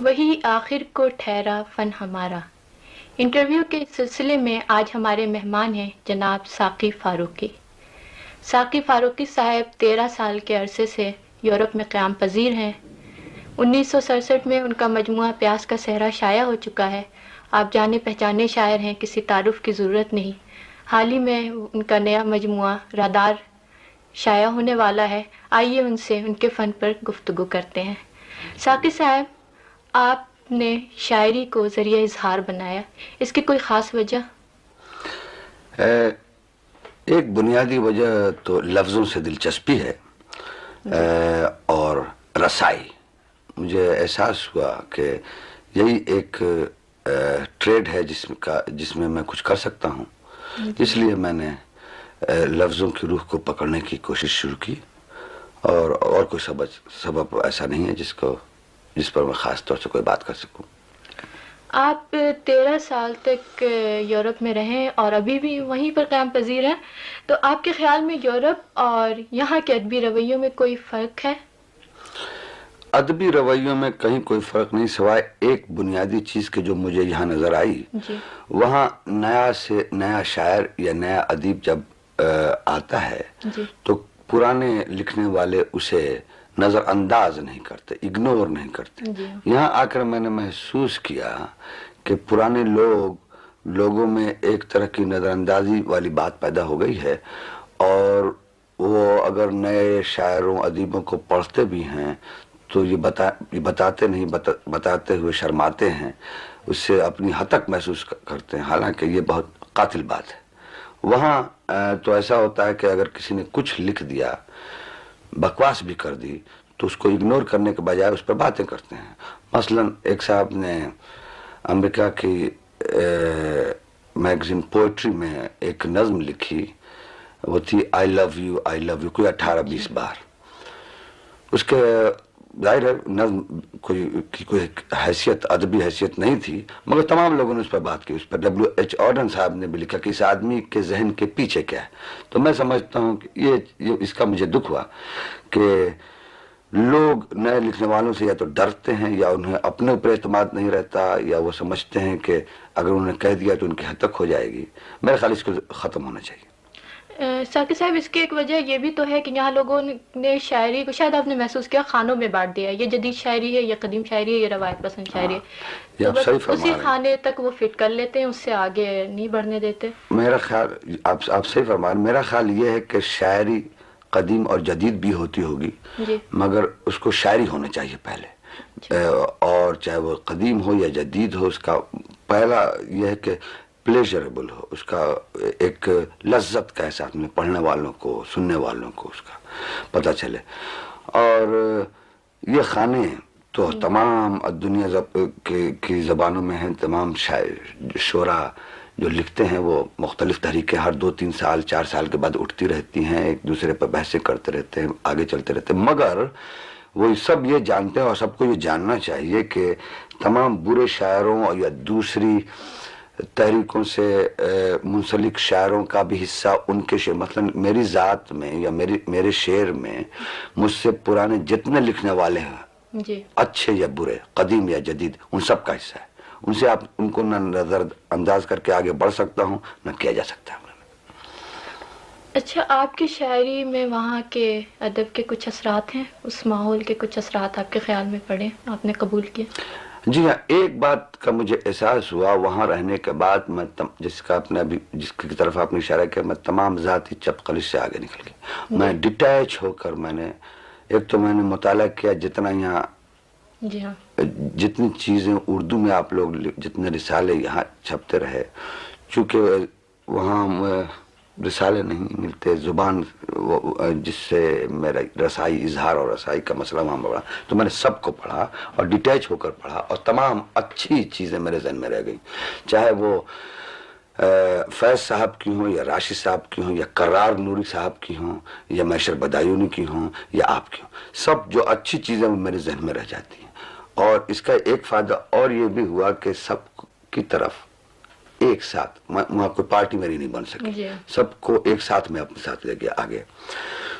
وہی آخر کو ٹھہرا فن ہمارا۔ انٹرویو کے سلسلے میں آج ہمارے مہمان ہیں جناب ساقی فاروقی۔ ساقی فاروقی صاحب تیرہ سال کے عرصے سے یورپ میں قیام پذیر ہیں۔ انیس سو سڑسٹھ میں ان کا مجموعہ پیاس کا صحرا شائع ہو چکا ہے۔ آپ جانے پہچانے شاعر ہیں، کسی تعارف کی ضرورت نہیں۔ حال ہی میں ان کا نیا مجموعہ رادار شائع ہونے والا ہے۔ آئیے ان سے ان کے فن پر گفتگو کرتے ہیں۔ ساقی صاحب آپ نے شاعری کو ذریعہ اظہار بنایا اس کی کوئی خاص وجہ؟ ایک بنیادی وجہ تو لفظوں سے دلچسپی ہے اور رسائی۔ مجھے احساس ہوا کہ یہی ایک ٹریڈ ہے جس کا جس میں میں کچھ کر سکتا ہوں۔ جی۔ اس لیے میں نے لفظوں کی روح کو پکڑنے کی کوشش شروع کی اور اور کوئی سبب سبب ایسا نہیں ہے جس کو جس پر میں خاص طور سے کوئی بات کر سکوں۔ آپ تیرہ سال تک یورپ میں رہیں اور ابھی بھی وہیں پر قیام پذیر ہیں تو آپ کے خیال میں یورپ اور یہاں کے ادبی رویوں میں کوئی فرق ہے؟ ادبی رویوں میں کہیں کوئی فرق نہیں سوائے ایک بنیادی چیز کے جو مجھے یہاں نظر آئی۔ جی۔ وہاں نیا سے نیا شاعر یا نیا ادیب جب آتا ہے جی۔ تو پرانے لکھنے والے اسے نظر انداز نہیں کرتے اگنور نہیں کرتے۔ جی۔ یہاں آ کر میں نے محسوس کیا کہ پرانے لوگ لوگوں میں ایک طرح کی نظر اندازی والی بات پیدا ہو گئی ہے۔ اور وہ اگر نئے شاعروں ادیبوں کو پڑھتے بھی ہیں تو یہ بتا یہ بتاتے نہیں بتاتے ہوئے شرماتے ہیں۔ اس سے اپنی حد تک محسوس کرتے ہیں۔ حالانکہ یہ بہت قاتل بات ہے۔ وہاں تو ایسا ہوتا ہے کہ اگر کسی نے کچھ لکھ دیا بکواس بھی کر دی تو اس کو اگنور کرنے کے بجائے اس پر باتیں کرتے ہیں۔ مثلا ایک صاحب نے امریکہ کی میگزین پوئٹری میں ایک نظم لکھی، وہ تھی آئی love you I love you کوئی اٹھارہ بیس بار۔ اس کے ظاہر ہے نظم کوئی کی کوئی حیثیت، ادبی حیثیت نہیں تھی، مگر تمام لوگوں نے اس پر بات کی، اس پر ڈبلیو ایچ آرڈن صاحب نے بھی لکھا کہ اس آدمی کے ذہن کے پیچھے کیا ہے۔ تو میں سمجھتا ہوں کہ یہ اس کا مجھے دکھ ہوا کہ لوگ نئے لکھنے والوں سے یا تو ڈرتے ہیں یا انہیں اپنے اوپر اعتماد نہیں رہتا، یا وہ سمجھتے ہیں کہ اگر انہیں کہہ دیا تو ان کی حد تک ہو جائے گی۔ میرے خیال اس کو ختم ہونا چاہیے۔ ساقی صاحب اس کی ایک وجہ یہ بھی تو ہے کہ یہاں لوگوں نے شاعری کو شاید آپ نے محسوس کیا خانوں میں بانٹ دیا یہ جدید شاعری ہے یہ قدیم شاعری ہے یہ روایت پسند شاعری ہے۔ ہاں، اسی خانے تک وہ فٹ کر لیتے ہیں اس سے آگے نہیں بڑھنے دیتے۔ میرا خیال آپ آپ صحیح فرما میرا خیال یہ ہے کہ شاعری قدیم اور جدید بھی ہوتی ہوگی جی۔ مگر اس کو شاعری ہونا چاہیے پہلے۔ جی۔ اور چاہے وہ قدیم ہو یا جدید ہو اس کا پہلا یہ ہے کہ پلیجربل ہو اس کا ایک لذت کا احساس میں پڑھنے والوں کو سننے والوں کو اس کا پتہ چلے اور یہ خانے تو تمام دنیا کی زبانوں میں ہیں تمام شاعر شعرا جو لکھتے ہیں وہ مختلف تحریکیں ہر دو تین سال چار سال کے بعد اٹھتی رہتی ہیں ایک دوسرے پر بحثیں کرتے رہتے ہیں آگے چلتے رہتے ہیں مگر وہ سب یہ جانتے ہیں اور سب کو یہ جاننا چاہیے کہ تمام برے شاعروں یا دوسری تحریکوں سے منسلک شاعروں کا بھی حصہ ان کے شعر مثلا میری ذات میں یا میری میرے شعر میں مجھ سے پرانے جتنے لکھنے والے ہیں جی۔ اچھے یا برے قدیم یا جدید ان سب کا حصہ ہے۔ ان سے آپ ان کو نہ نظر انداز کر کے آگے بڑھ سکتا ہوں نہ کیا جا سکتا ہے۔ اچھا آپ کی شاعری میں وہاں کے ادب کے کچھ اثرات ہیں؟ اس ماحول کے کچھ اثرات آپ کے خیال میں پڑے آپ نے قبول کیا جی ہاں ایک بات کا مجھے احساس ہوا وہاں رہنے کے بعد میں جس کا اپنا بھی جس کی طرف آپ نے اشارہ کیا میں تمام ذاتی چپقلش سے آگے نکل گیا جی۔ میں ڈیٹیچ ہو کر میں نے ایک تو میں نے مطالعہ کیا جتنا یہاں جی ہاں جتنی چیزیں اردو میں آپ لوگ جتنے رسالے یہاں چھپتے رہے چونکہ وہاں رسالے نہیں ملتے، زبان جس سے میرا رسائی، اظہار اور رسائی کا مسئلہ وہاں بڑھا تو میں نے سب کو پڑھا اور ڈیٹیچ ہو کر پڑھا اور تمام اچھی چیزیں میرے ذہن میں رہ گئیں۔ چاہے وہ فیض صاحب کی ہوں یا راشد صاحب کی ہوں یا کرار نوری صاحب کی ہوں یا میشر بدایونی کی ہوں یا آپ کی ہوں، سب جو اچھی چیزیں وہ میرے ذہن میں رہ جاتی ہیں۔ اور اس کا ایک فائدہ اور یہ بھی ہوا کہ سب کی طرف ایک ساتھ وہاں کوئی پارٹی میری نہیں بن سکی۔ جی۔ سب کو ایک ساتھ میں اپنے ساتھ لے گیا آگے۔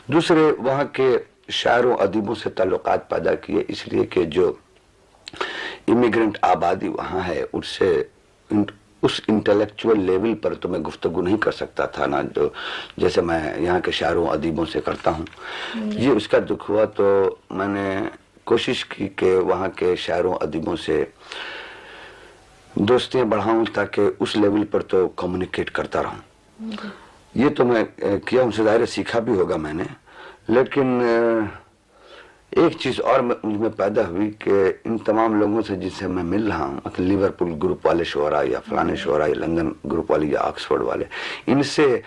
دوسرے وہاں کے شاعروں ادیبوں سے تعلقات پیدا کیے اس لیے کہ جو امیگرنٹ آبادی وہاں ہے اس سے اس انٹلیکچول لیول پر تو میں گفتگو نہیں کر سکتا تھا نا۔ جو جیسے میں یہاں کے شاعروں ادیبوں سے کرتا ہوں۔ یہ اس کا دکھ ہوا تو میں نے کوشش کی کہ وہاں کے شاعروں ادیبوں سے دوستیاں بڑھاؤں تاکہ اس لیول پر تو کمیونیکیٹ کرتا رہوں۔ یہ تو میں کیا ان سے ظاہر سیکھا بھی ہوگا میں نے۔ لیکن ایک چیز اور مجھ میں پیدا ہوئی کہ ان تمام لوگوں سے جن سے میں مل رہا ہوں مطلب لیورپول گروپ والے شعرا یا فلانے شعرا یا لندن گروپ والے یا آکسفورڈ والے ان سے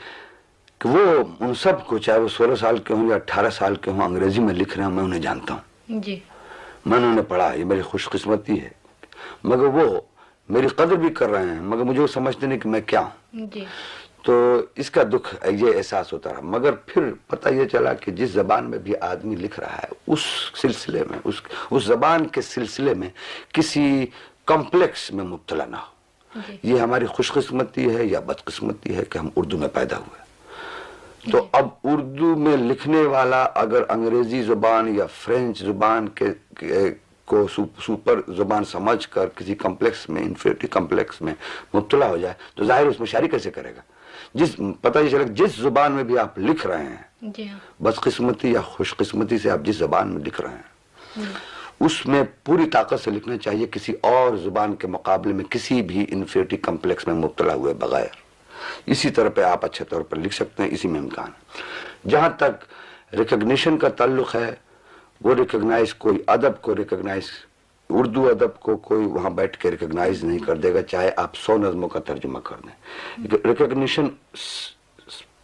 کہ وہ ان سب کو چاہے وہ سولہ سال کے ہوں یا اٹھارہ سال کے ہوں انگریزی میں لکھ رہے ہیں میں انہیں جانتا ہوں۔ جی۔ میں نے انہیں پڑھا یہ میری خوش قسمتی ہے۔ مگر وہ میری قدر بھی کر رہے ہیں مگر مجھے وہ سمجھتے نہیں کہ میں کیا ہوں۔ جی۔ تو اس کا دکھ یہ احساس ہوتا رہا۔ مگر پھر پتہ یہ چلا کہ جس زبان میں بھی آدمی لکھ رہا ہے اس سلسلے میں اس اس زبان کے سلسلے میں کسی کمپلیکس میں مبتلا نہ ہو۔ جی۔ یہ ہماری خوش قسمتی ہے یا بدقسمتی ہے کہ ہم اردو میں پیدا ہوئے۔ تو جی۔ اب اردو میں لکھنے والا اگر انگریزی زبان یا فرینچ زبان کے کو سوپر زبان سمجھ کر کسی کمپلیکس میں انفیریٹی کمپلیکس میں مبتلا ہو جائے تو ظاہر اس میں شاعری کیسے کرے گا؟ جس پتہ یہ چلے جس زبان میں بھی آپ لکھ رہے ہیں جی ہاں۔ بس قسمتی یا خوش قسمتی سے آپ جس زبان میں لکھ رہے ہیں اس میں پوری طاقت سے لکھنا چاہیے کسی اور زبان کے مقابلے میں کسی بھی انفیریٹی کمپلیکس میں مبتلا ہوئے بغیر۔ اسی طرح پہ آپ اچھے طور پر لکھ سکتے ہیں اسی میں امکان جہاں تک ریکگنیشن کا تعلق ہے وہ ریکگنائز کوئی ادب کو ریکگنائز اردو ادب کو کوئی وہاں بیٹھ کے ریکگنائز نہیں کر دے گا، چاہے آپ سو نظموں کا ترجمہ کر دیں۔ ریکگنیشن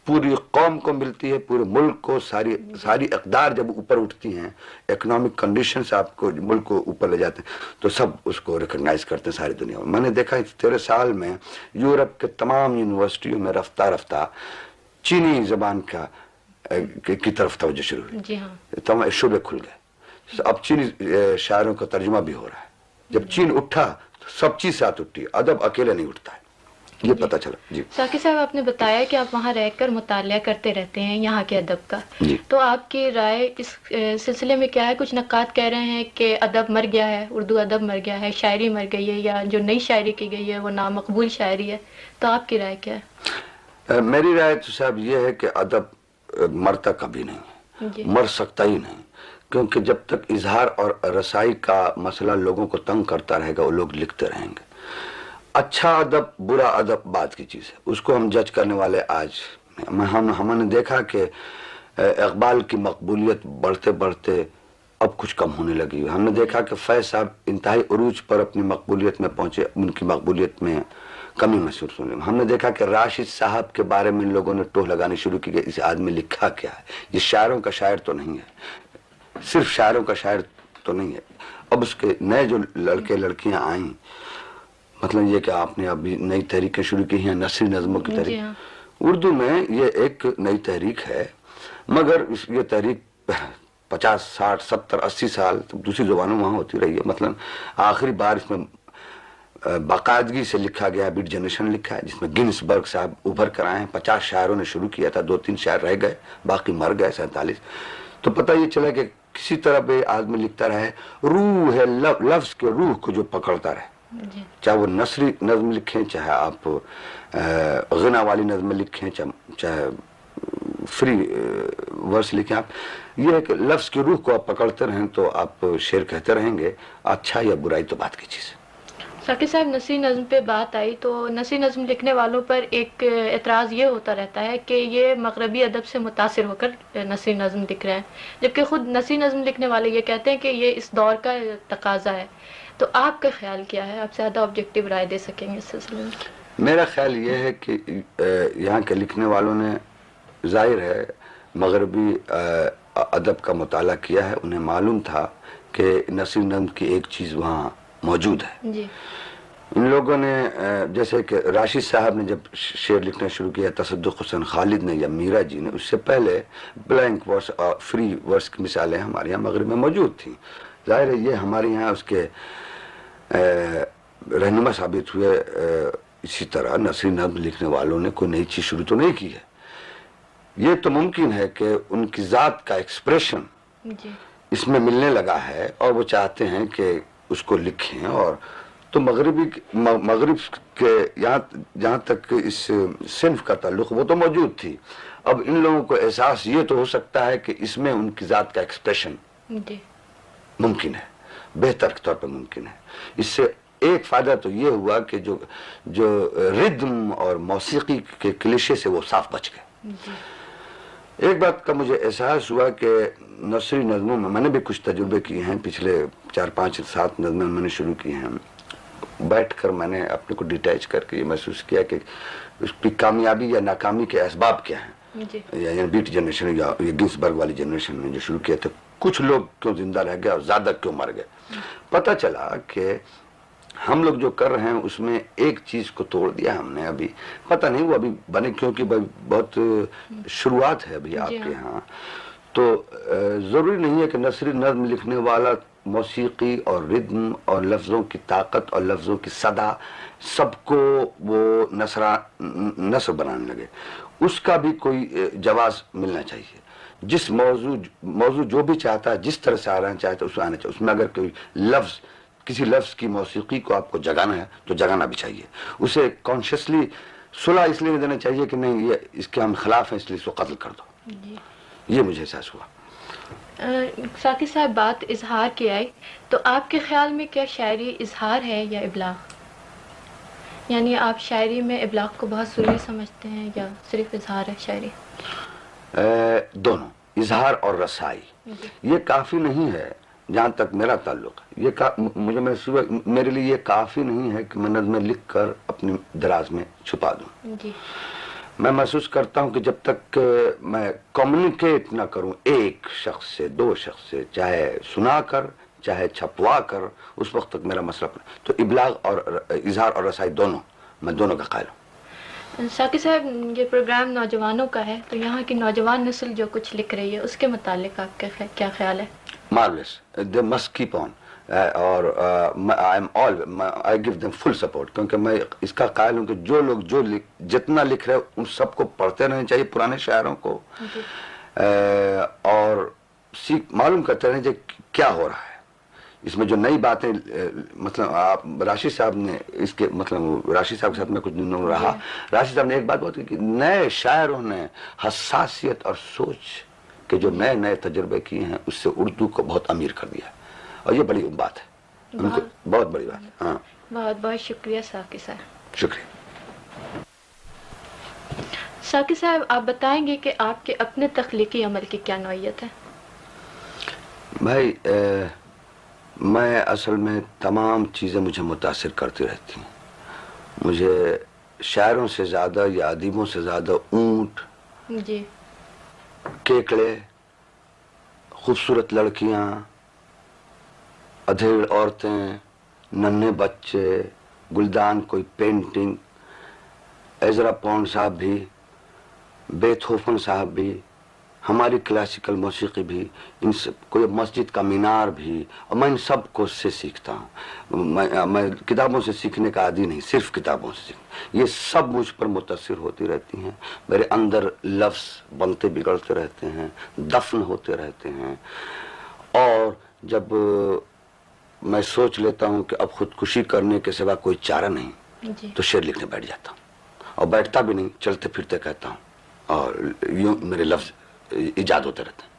پوری قوم کو ملتی ہے، پورے ملک کو ساری ساری اقدار جب اوپر اٹھتی ہیں اکنامک کنڈیشن سے آپ کو ملک کو اوپر لے جاتے ہیں، تو سب اس کو ریکگنائز کرتے ہیں ساری دنیا میں۔ میں نے دیکھا تیرہ سال میں یورپ کے تمام یونیورسٹیوں میں رفتہ رفتہ چینی زبان کا کی طرف توجہ شروع ہوئی؟ جی ہاں۔ تمام شعبے کھل گئے۔ اب چین شاعروں کا ترجمہ بھی ہو رہا ہے۔ جب چین اٹھا تو سب چیز ساتھ اٹھی۔ ادب اکیلے نہیں اٹھتا ہے۔ یہ جی۔ پتا چلا۔ جی۔ ساکی صاحب آپ نے بتایا کہ آپ وہاں رہ کر مطالعہ کرتے رہتے ہیں یہاں کے ادب کا۔ جی۔ تو آپ کی رائے اس سلسلے میں کیا ہے؟ کچھ نقات کہہ رہے ہیں کہ ادب مر گیا ہے اردو ادب مر گیا ہے شاعری مر گئی ہے یا جو نئی شاعری کی گئی ہے وہ نامقبول شاعری ہے۔ تو آپ کی رائے کیا ہے؟ میری رائے تو صاحب یہ ہے کہ ادب مرتا کبھی نہیں جی۔ مر سکتا ہی نہیں۔ کیونکہ جب تک اظہار اور رسائی کا مسئلہ لوگوں کو تنگ کرتا رہے گا وہ لوگ لکھتے رہیں گے۔ اچھا ادب برا ادب بات کی چیز ہے۔ اس کو ہم جج کرنے والے آج ہم ہم نے دیکھا کہ اقبال کی مقبولیت بڑھتے بڑھتے اب کچھ کم ہونے لگی۔ ہم نے دیکھا کہ فیض صاحب انتہائی عروج پر اپنی مقبولیت میں پہنچے۔ ان کی مقبولیت میں کمی محسوس ہونے ہم نے دیکھا کہ راشد صاحب کے بارے میں لوگوں نے ٹوہ لگانے شروع کی کہ اس آدمی لکھا کیا ہے۔ یہ شاعروں کا شاعر تو نہیں ہے۔ صرف شاعروں کا شاعر تو نہیں ہے۔ اب اس کے نئے جو لڑکے لڑکیاں آئیں مطلب یہ کہ آپ نے ابھی نئی تحریکیں شروع کی ہیں نثری نظموں کی جی تحریک ہاں۔ اردو میں یہ ایک نئی تحریک ہے مگر یہ تحریک پچاس ساٹھ ستر اسی سال دوسری زبانوں وہاں ہوتی رہی ہے۔ مثلا آخری بار اس میں باقاعدگی سے لکھا گیا بیٹ جنریشن لکھا ہے جس میں گنس برگ صاحب ابھر کر آئے ہیں۔ پچاس شاعروں نے شروع کیا تھا دو تین شاعر رہ گئے باقی مر گئے سینتالیس۔ تو پتہ یہ چلا کہ کسی طرح پہ آدمی لکھتا رہے روح ہے لفظ کے روح کو جو پکڑتا رہے۔ جی۔ چاہے وہ نثری نظم لکھیں چاہے آپ غنا والی نظم لکھیں چاہے فری ورس لکھیں آپ۔ یہ ہے کہ لفظ کی روح کو آپ پکڑتے رہیں تو آپ شعر کہتے رہیں گے اچھا یا برائی تو بات کی چیز ہے۔ ساکی صاحب نسی نظم پہ بات آئی تو نسی نظم لکھنے والوں پر ایک اعتراض یہ ہوتا رہتا ہے کہ یہ مغربی ادب سے متاثر ہو کر نسی نظم لکھ رہے ہیں۔ جبکہ خود نسی نظم لکھنے والے یہ کہتے ہیں کہ یہ اس دور کا تقاضا ہے۔ تو آپ کا خیال کیا ہے؟ آپ زیادہ آبجیکٹیو رائے دے سکیں گے اس سلسلے میں؟ میرا خیال یہ ہے کہ یہاں کے لکھنے والوں نے ظاہر ہے مغربی ادب کا مطالعہ کیا ہے۔ انہیں معلوم تھا کہ نسی نظم کی ایک چیز وہاں موجود ہے۔ جی۔ ان لوگوں نے جیسے کہ راشد صاحب نے جب شعر لکھنا شروع کیا تصدق حسن خالد نے یا میرا جی نے اس سے پہلے بلینک ورس اور فری ورس کی مثالیں ہمارے یہاں مغرب میں موجود تھیں۔ ظاہر ہے یہ ہمارے یہاں اس کے رہنما ثابت ہوئے اسی طرح نثری نظم لکھنے والوں نے کوئی نئی چیز شروع تو نہیں کی ہے۔ یہ تو ممکن ہے کہ ان کی ذات کا ایکسپریشن جی۔ اس میں ملنے لگا ہے اور وہ چاہتے ہیں کہ اس کو لکھیں اور تو مغربی مغرب کے یہاں جہاں تک اس صنف کا تعلق وہ تو موجود تھی اب ان لوگوں کو احساس یہ تو ہو سکتا ہے کہ اس میں ان کی ذات کا ایکسپریشن جی۔ ممکن ہے بہتر طور پر ممکن ہے اس سے ایک فائدہ تو یہ ہوا کہ جو جو ردم اور موسیقی کے کلیشے سے وہ صاف بچ گئے جی۔ ایک بات کا مجھے احساس ہوا کہ نثری نظموں میں میں نے بھی کچھ تجربے کیے ہیں پچھلے چار پانچ سات نظمیں میں نے شروع کی ہیں۔ بیٹھ کر میں نے اپنے کو ڈیٹیچ کر کے یہ محسوس کیا کہ اس کی کامیابی یا ناکامی کے اسباب کیا ہیں۔ جی۔ یعنی بیٹ جنریشن یا گنس برگ والی جنریشن نے جو شروع کیا تھے کچھ لوگ کیوں زندہ رہ گئے اور زیادہ کیوں مر گئے؟ پتہ چلا کہ ہم لوگ جو کر رہے ہیں اس میں ایک چیز کو توڑ دیا ہم نے ابھی۔ پتہ نہیں وہ ابھی بنے کیونکہ بہت شروعات ہے ابھی جی آپ کے ہاں, ہاں۔ تو ضروری نہیں ہے کہ نثری نظم لکھنے والا موسیقی اور ردم اور لفظوں کی طاقت اور لفظوں کی صدا سب کو وہ نثرا نثر بنانے لگے۔ اس کا بھی کوئی جواز ملنا چاہیے۔ جس موضوع موضوع جو بھی چاہتا ہے جس طرح سے آنا چاہتا ہے اس میں آنا چاہیے۔ اس میں اگر کوئی لفظ کسی لفظ کی موسیقی کو آپ کو جگانا ہے تو جگانا بھی چاہیے۔ اسے کانشیسلی صلح اس لیے دینا چاہیے کہ نہیں یہ اس کے ہم خلاف ہیں اس لیے اس کو قتل کر دو۔ جی۔ یہ مجھے احساس ہوا۔ ساکی صاحب بات اظہار کی آئی۔ تو آپ کے خیال میں کیا شاعری اظہار ہے یا ابلاغ؟ یعنی آپ شاعری میں ابلاغ کو بہت ضروری سمجھتے ہیں یا صرف اظہار ہے شاعری؟ دونوں اظہار اور رسائی۔ جی۔ یہ کافی نہیں ہے۔ جہاں تک میرا تعلق ہے۔ یہ مجھے محسوس میرے لیے یہ کافی نہیں ہے کہ میں نظمیں لکھ کر اپنی دراز میں چھپا دوں۔ جی۔ میں محسوس کرتا ہوں کہ جب تک میں کمیونیکیٹ نہ کروں ایک شخص سے دو شخص سے چاہے سنا کر چاہے چھپوا کر اس وقت تک میرا مسئلہ تو ابلاغ اور اظہار اور رسائی دونوں میں دونوں کا قائل ہوں۔ ساکی صاحب یہ پروگرام نوجوانوں کا ہے تو یہاں کی نوجوان نسل جو کچھ لکھ رہی ہے اس کے متعلق آپ کا کیا خیال ہے؟ Marvels the must keep on اور I give them full support کیونکہ میں اس کا قائل ہوں کہ جو لوگ جو جتنا لکھ رہے ان سب کو پڑھتے رہنے چاہیے پرانے شاعروں کو. جی۔ اور سیکھ معلوم کرتے رہنے چاہیے کیا ہو رہا ہے. اس میں جو نئی باتیں مطلب آپ راشد صاحب نے اس کے مطلب راشد صاحب کے ساتھ میں کچھ دنوں رہا. جی۔ راشد صاحب نے ایک بات بہت کہ نئے شاعروں نے حساسیت اور سوچ کہ جو نئے نئے تجربے کیے ہیں اس سے اردو کو بہت امیر کر دیا اور یہ بڑی بات ہے۔ ان کو بہت بڑی بات ہے۔ ہاں۔ بہت بہت شکریہ ساکی صاحب۔ شکریہ۔ ساکی صاحب آپ بتائیں گے کہ آپ کے اپنے تخلیقی عمل کی کیا نوعیت ہے؟ بھائی میں اصل میں تمام چیزیں مجھے متاثر کرتی رہتی ہیں۔ مجھے شاعروں سے زیادہ یا ادیبوں سے زیادہ اونٹ جی۔ کیکڑے، خوبصورت لڑکیاں، ادھیڑ عورتیں، ننھے بچے، گلدان کوئی پینٹنگ ایزرا پونڈ صاحب بھی، بیتھوفن صاحب بھی۔ ہماری کلاسیکل موسیقی بھی ان سب کوئی مسجد کا مینار بھی اور میں ان سب کو سے سیکھتا ہوں۔ میں کتابوں سے سیکھنے کا عادی نہیں صرف کتابوں سے سیکھ یہ سب مجھ پر متاثر ہوتی رہتی ہیں۔ میرے اندر لفظ بنتے بگڑتے رہتے ہیں دفن ہوتے رہتے ہیں۔ اور جب میں سوچ لیتا ہوں کہ اب خودکشی کرنے کے سوا کوئی چارہ نہیں جی۔ تو شعر لکھنے بیٹھ جاتا ہوں۔ اور بیٹھتا بھی نہیں چلتے پھرتے کہتا ہوں۔ اور یوں میرے لفظ ایجاد ہوتے رہتے ہیں۔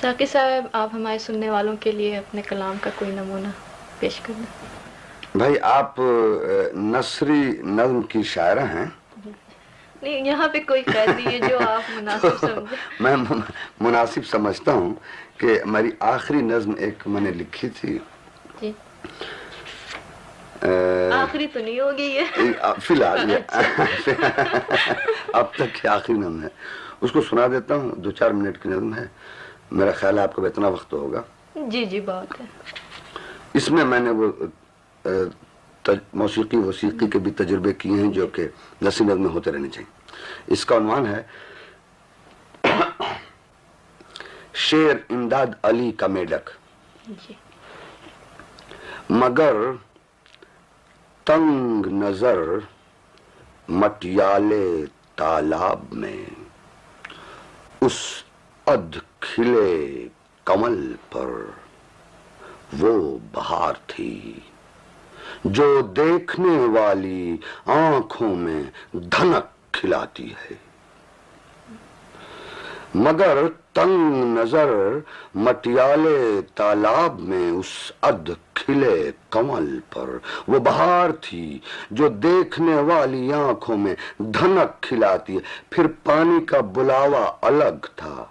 ساکی صاحب آپ ہمارے سننے والوں کے لیے اپنے کلام کا کوئی نمونہ پیش کر دیں۔ بھائی آپ نصری نظم کی شاعرہ ہیں۔ نہیں یہاں پہ کوئی قید نہیں ہے جو آپ مناسب سمجھیں۔ میں مناسب سمجھتا ہوں کہ ہماری آخری نظم ایک میں نے لکھی تھی۔ جی۔ آخری تو نہیں ہوگی یہ۔ فی الحال اب تک آخری نظم ہے اس کو سنا دیتا ہوں دو چار منٹ کی نظم ہے۔ میرا خیال ہے آپ کو اتنا وقت ہوگا۔ جی جی ہے۔ اس میں میں نے وہ موسیقی وسیقی کے بھی تجربے کیے ہیں جو کہ نسی نظم میں ہوتے رہنے چاہیے۔ اس کا عنوان ہے شیر امداد علی کا میڈک۔ جی۔ مگر تنگ نظر مٹیالے تالاب میں، اس اد کھلے کمل پر وہ بہار تھی، جو دیکھنے والی آنکھوں میں دھنک کھلاتی ہے۔ مگر تنگ نظر مٹیالے تالاب میں اس اد کھلے کمل پر۔ وہ بہار تھی جو دیکھنے والی آنکھوں میں دھنک کھلاتی ہے۔ پھر پانی کا بلاوا الگ تھا۔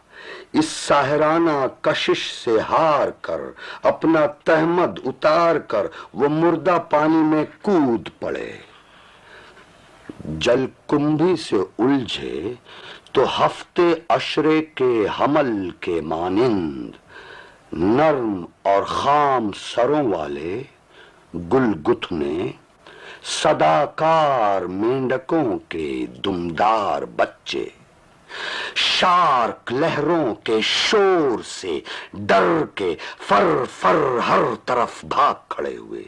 اس ساہرانہ کشش سے ہار کر، اپنا تحمد اتار کر، وہ مردہ پانی میں کود پڑے۔ جل کمبھی سے الجھے تو ہفتے اشرے کے حمل کے مانند۔ نرم اور خام سروں والے گل گتھنے صداکار مینڈکوں کے دمدار بچے، شارک لہروں کے شور سے ڈر کے فر فر ہر طرف بھاگ کھڑے ہوئے۔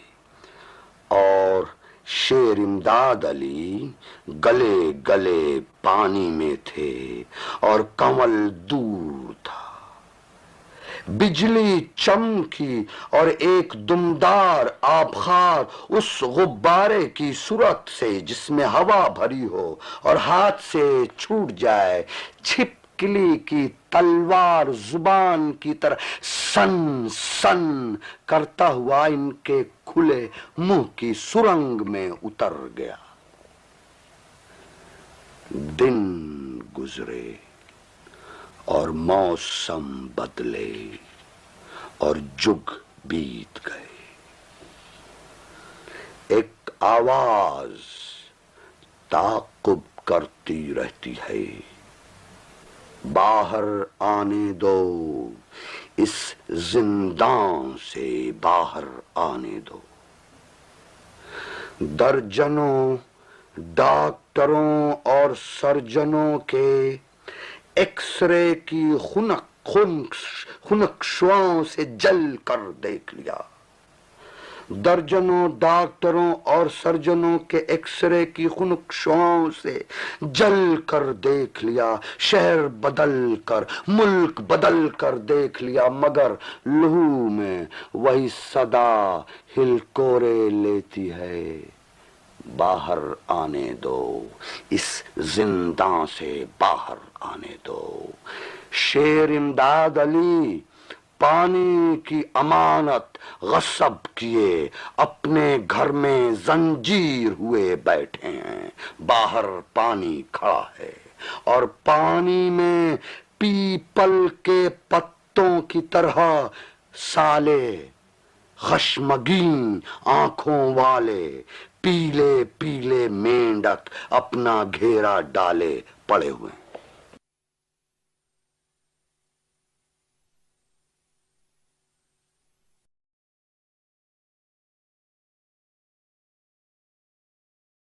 اور شیر امداد علی گلے گلے پانی میں تھے اور کمل دور تھا۔ بجلی چمکی اور ایک دمدار آبخار اس غبارے کی صورت سے جس میں ہوا بھری ہو اور ہاتھ سے چھوٹ جائے، چھپ کلی کی تلوار زبان کی طرح سن سن کرتا ہوا ان کے کھلے منہ کی سرنگ میں اتر گیا۔ دن گزرے۔ اور موسم بدلے اور جگ بیت گئے۔ ایک آواز تعقب کرتی رہتی ہے۔ باہر آنے دو، اس زندان سے باہر آنے دو۔ درجنوں، ڈاکٹروں اور سرجنوں کے ایکس رے کی خنک خنکشواؤں سے جل کر دیکھ لیا۔ درجنوں، ڈاکٹروں اور سرجنوں کے ایکس رے کی خنکشوں سے جل کر دیکھ لیا۔ شہر بدل کر، ملک بدل کر دیکھ لیا۔ مگر لہو میں وہی صدا ہلکورے لیتی ہے۔ باہر آنے دو، اس زندان سے باہر آنے دو۔ شیر امداد علی، پانی کی امانت غصب کیے، اپنے گھر میں زنجیر ہوئے بیٹھے ہیں۔ باہر پانی کھڑا ہے اور پانی میں پیپل کے پتوں کی طرح سالے، خشمگین آنکھوں والے۔ پیلے پیلے مینڈک اپنا گھیرا ڈالے پڑے ہوئے۔